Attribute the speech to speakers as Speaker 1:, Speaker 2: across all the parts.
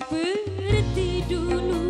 Speaker 1: seperti dulu.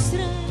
Speaker 1: mesra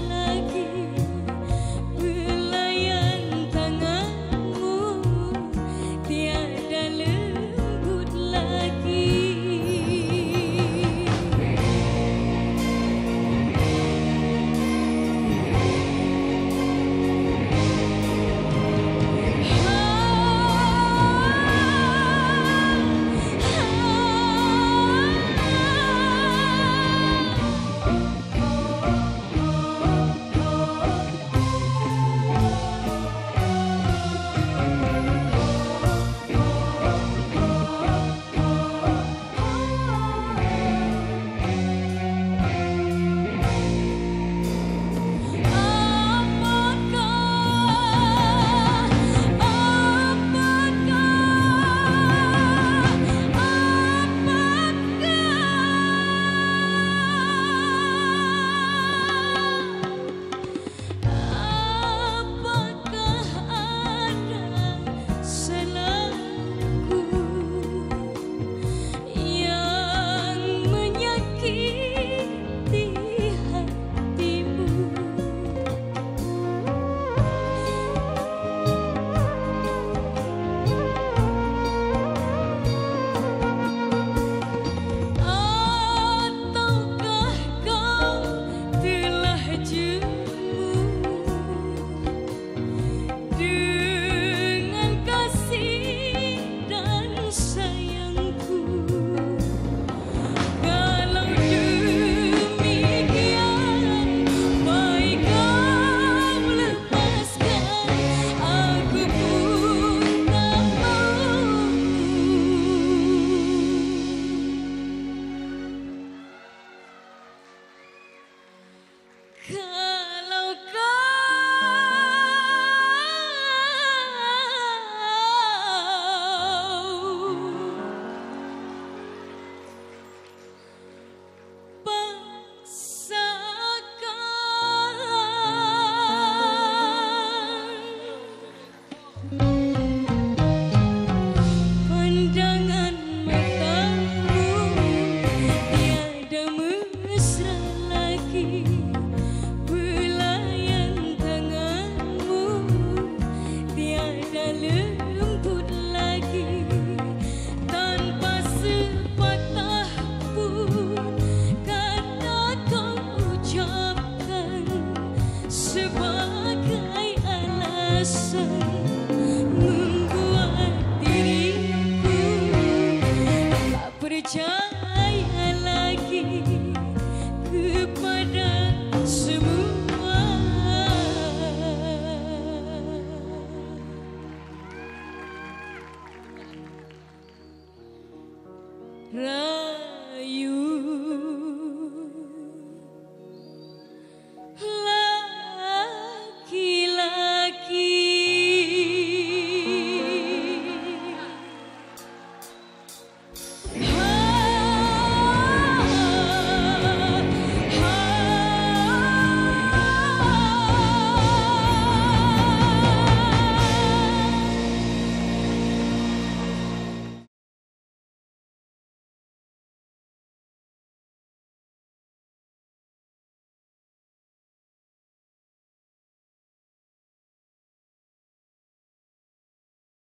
Speaker 1: Run.